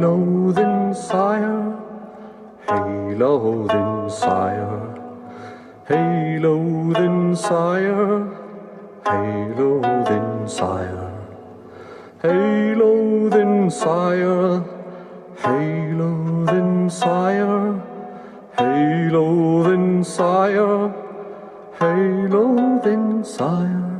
Hail, then, sire. Hail, then, sire. Hail, then, sire. Hail, then, sire. Hail, then, sire. Hail, then, sire. Hail, then, sire. Hail, then, sire.